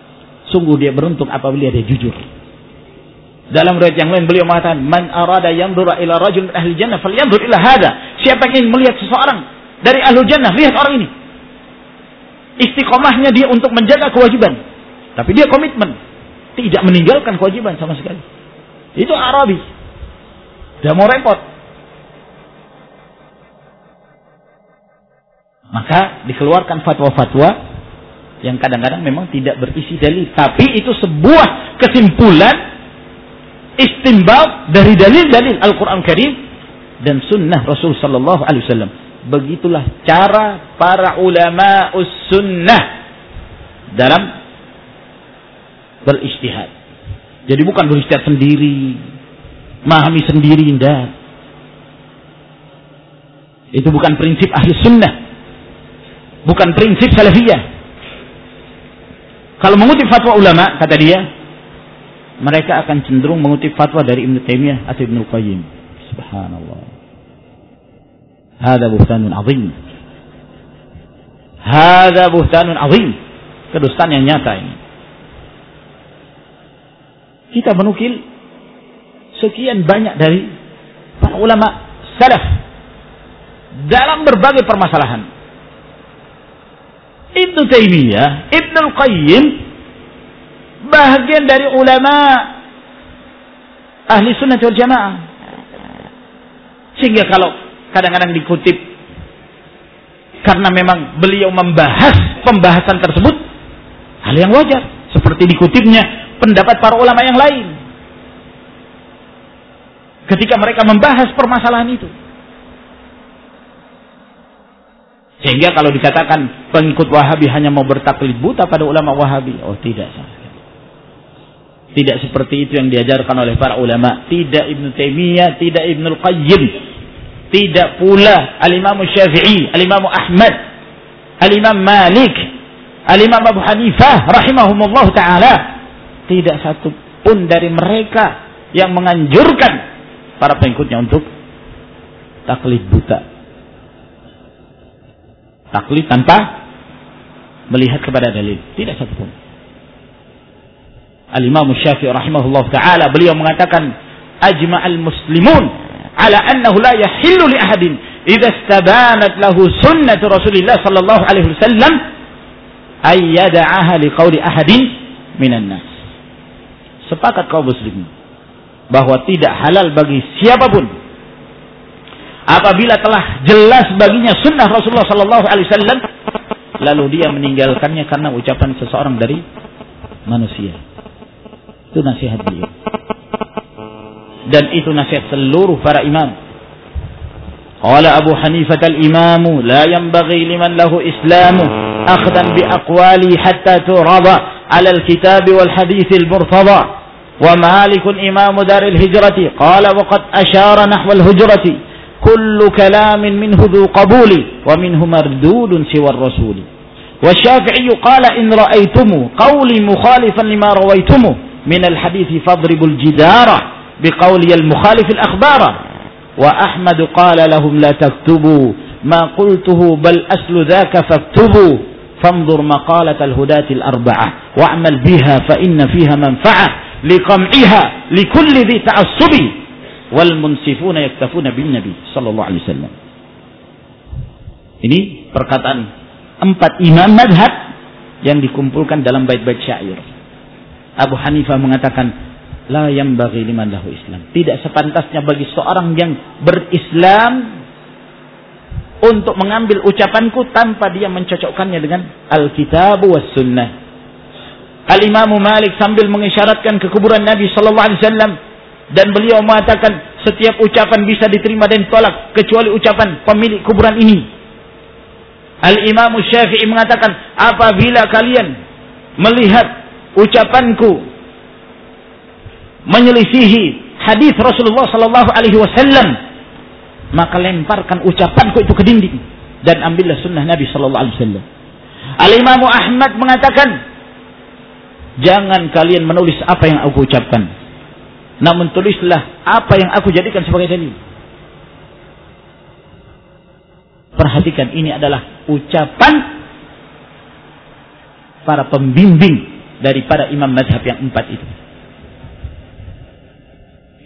Sungguh dia beruntung apabila dia jujur. Dalam riwayat yang lain beliau mengatakan, "Man arada yanzura ila rajul min ahli jannah falyanzur ila hada." Siapa yang ingin melihat seseorang dari ahli jannah, lihat orang ini. Istiqomahnya dia untuk menjaga kewajiban. Tapi dia komitmen. Tidak meninggalkan kewajiban sama sekali. Itu Arabi. Dia mau repot. Maka dikeluarkan fatwa-fatwa yang kadang-kadang memang tidak berisi dalil tapi itu sebuah kesimpulan istimbal dari dalil-dalil Al-Qur'an Karim dan sunnah Rasul sallallahu alaihi wasallam. Begitulah cara para ulama sunnah dalam beristihad jadi bukan beristihad sendiri memahami sendiri indah itu bukan prinsip ahli sunnah. Bukan prinsip salafiyah. Kalau mengutip fatwa ulama, kata dia, mereka akan cenderung mengutip fatwa dari Ibn Taimiyah atau Ibn Qayyim. Subhanallah. Hada buhtanun azim. Hada buhtanun azim. Kedustaan yang nyata ini. Kita menukil sekian banyak dari para ulama salaf dalam berbagai permasalahan. Ibn Taimiyah, Ibn Al-Qayyim bahagian dari ulama ahli sunnah wal jamaah. Sehingga kalau kadang-kadang dikutip karena memang beliau membahas pembahasan tersebut hal yang wajar seperti dikutipnya pendapat para ulama yang lain ketika mereka membahas permasalahan itu Sehingga kalau dikatakan pengikut Wahabi hanya mau bertaklid buta pada ulama Wahabi, oh tidak sekali. Tidak seperti itu yang diajarkan oleh para ulama. Tidak Ibn Taimiyah, tidak Ibn Al-Qayyim. Tidak pula Al-Imam Syafi'i, Al-Imam Ahmad, Al-Imam Malik, Al-Imam Abu Hanifah rahimahumullah taala. Tidak satu pun dari mereka yang menganjurkan para pengikutnya untuk taklid buta. Taklid tanpa melihat kepada dalil. Tidak satu pun. Al-Imam Syafi'i rahimahullah taala beliau mengatakan ajma'al muslimun ala annahu la yahillu li ahadin idza istabanat lahu sunnatu Rasulillah sallallahu alaihi wasallam ay yad'aha li qawli ahadin minan nas. Sepakat kaum muslimin bahwa tidak halal bagi siapa pun apabila telah jelas baginya sunnah Rasulullah sallallahu alaihi wasallam lalu dia meninggalkannya karena ucapan seseorang dari manusia. Itu nasihat beliau. Dan itu nasihat seluruh para imam. Qala Abu Hanifah al-imamu la yanbaghi liman lahu islamu akhdan bi aqwali hatta turada ala al-kitab wal hadith al-murtada. ومالك إمام دار الهجرة قال وقد أشار نحو الهجرة كل كلام منه ذو قبول ومنه مردود سوى الرسول والشافعي قال إن رأيتم قولي مخالفا لما رويتم من الحديث فاضربوا الجدار بقول المخالف الأخبار وأحمد قال لهم لا تكتبوا ما قلته بل أسل ذاك فاكتبوا فانظر مقالة الهداة الأربعة واعمل بها فإن فيها منفعة لقمعها لكل ذي تعصب والمنصفون يكتفون بالنبي صلى الله عليه وسلم Ini perkataan empat imam madhab yang dikumpulkan dalam bait-bait syair. Abu Hanifah mengatakan la yang bagi liman lahu Islam. Tidak sepantasnya bagi seorang yang berislam untuk mengambil ucapanku tanpa dia mencocokkannya dengan Alkitab was Sunnah. Al Imam Malik sambil mengisyaratkan ke kuburan Nabi sallallahu alaihi wasallam dan beliau mengatakan setiap ucapan bisa diterima dan ditolak kecuali ucapan pemilik kuburan ini. Al Imam Syafi'i mengatakan apabila kalian melihat ucapanku menyelisihi hadis Rasulullah sallallahu alaihi wasallam maka lemparkan ucapanku itu ke dinding dan ambillah sunnah Nabi sallallahu alaihi wasallam. Al Imam Ahmad mengatakan jangan kalian menulis apa yang aku ucapkan namun tulislah apa yang aku jadikan sebagai dalil. Perhatikan ini adalah ucapan para pembimbing daripada imam madhab yang empat itu.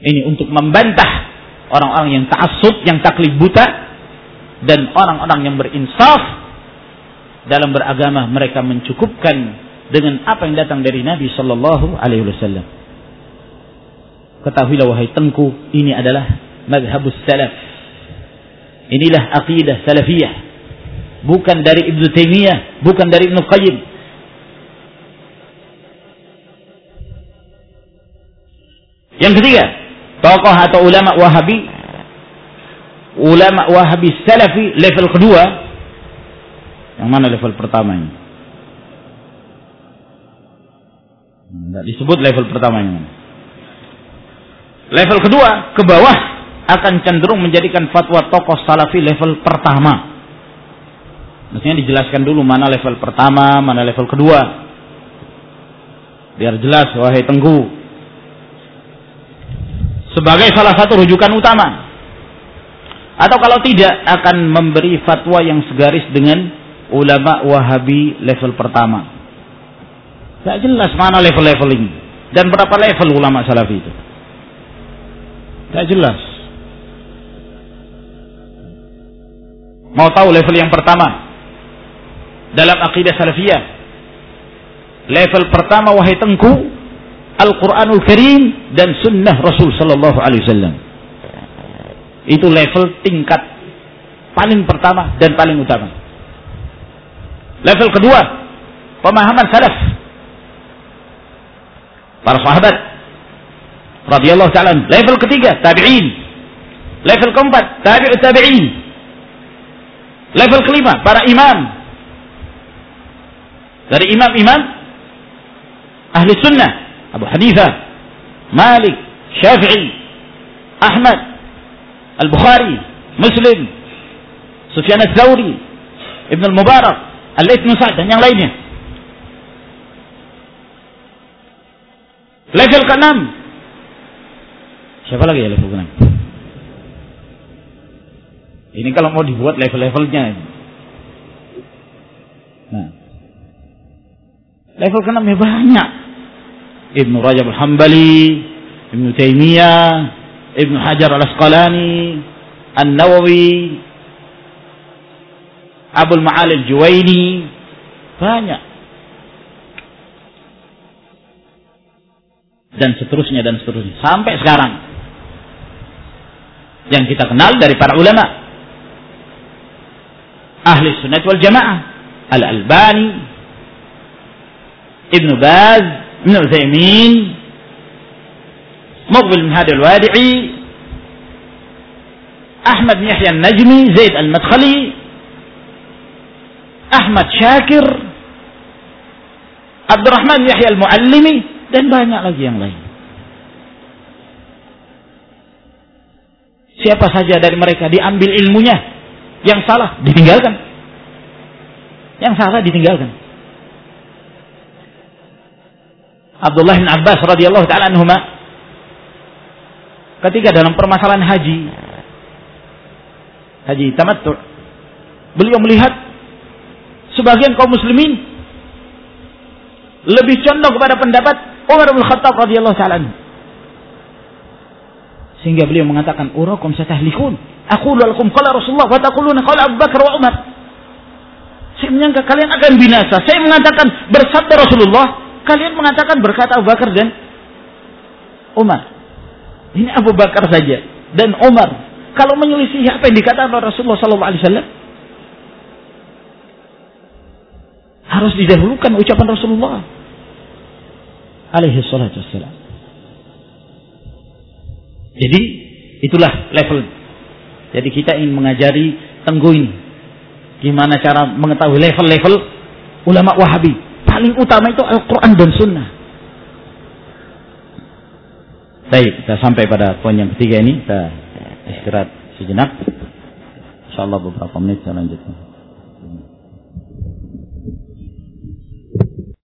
Ini untuk membantah orang-orang yang ta'assub, yang taklid buta, dan orang-orang yang berinsaf dalam beragama mereka mencukupkan dengan apa yang datang dari Nabi Sallallahu Alaihi Wasallam. Ketahuilah wahai tengku, ini adalah madhabus salaf. Inilah aqidah salafiyah. Bukan dari Ibnu Taimiyah, bukan dari Ibnu Qayyim, Yang ketiga, tokoh atau ulama Wahabi, ulama Wahabi Salafi level kedua. Yang mana level pertama ini? Tidak disebut level pertama ini. Level kedua ke bawah akan cenderung menjadikan fatwa tokoh salafi level pertama. Maksudnya dijelaskan dulu mana level pertama, mana level kedua. Biar jelas wahai tengku sebagai salah satu rujukan utama. Atau kalau tidak akan memberi fatwa yang segaris dengan ulama Wahabi level pertama. Tidak jelas mana level-level ini dan berapa level ulama Salafi itu. Tidak jelas. Mau tahu level yang pertama dalam akidah Salafiyah? Level pertama wahai tengku Al-Quranul Karim dan Sunnah Rasul Sallallahu Alaihi Wasallam. Itu level tingkat paling pertama dan paling utama. Level kedua, pemahaman salaf. Para sahabat radhiyallahu taala. Level ketiga, tabi'in. Level keempat, tabi'ut tabi'in. Level kelima, para imam. Dari imam-imam ahli sunnah Abu Hanifah, Malik, Syafi'i, Ahmad, Al-Bukhari, Muslim, Sufyan al-Thawri, Ibn al-Mubarak, Al-Layth Sa'd dan yang lainnya. Level ke-6. Siapa lagi ya level ke-6? Ini kalau mau dibuat level-levelnya. Nah. Level ke-6 ya banyak. Ibnu Rajab al-Hambali, Ibnu Taimiyah, Ibnu Hajar al-Asqalani, An-Nawawi, Abul Ma'al al-Juwaini, banyak. Dan seterusnya dan seterusnya. Sampai sekarang. Yang kita kenal dari para ulama. Ahli sunnah wal jamaah. Al-Albani. Ibn Baz. Ibn Uthaymin. Muqbil bin Hadi al-Wadi'i. Ahmad bin Yahya al-Najmi. Zaid al-Madkhali. Ahmad Syakir, Abdurrahman Yahya Al-Muallimi dan banyak lagi yang lain. Siapa saja dari mereka diambil ilmunya, yang salah ditinggalkan. Yang salah ditinggalkan. Abdullah bin Abbas radhiyallahu taala anhuma ketika dalam permasalahan haji haji tamattu beliau melihat sebagian kaum muslimin lebih condong kepada pendapat Umar bin Khattab radhiyallahu taala sehingga beliau mengatakan urakum satahlikun aku lakum qala Rasulullah wa taquluna qala Abu Bakar wa Umar. Saya menyangka kalian akan binasa. Saya mengatakan bersabda Rasulullah kalian mengatakan berkata Abu Bakar dan Umar ini Abu Bakar saja dan Umar kalau menyelisih apa yang dikatakan oleh Rasulullah sallallahu alaihi wasallam harus didahulukan ucapan Rasulullah alaihi salatu. Jadi itulah level. Jadi kita ingin mengajari tenggu ini. Gimana cara mengetahui level-level ulama Wahabi. Paling utama itu Al-Quran dan Sunnah. Baik, kita sampai pada poin yang ketiga ini. Kita istirahat sejenak. InsyaAllah beberapa menit saya lanjutkan.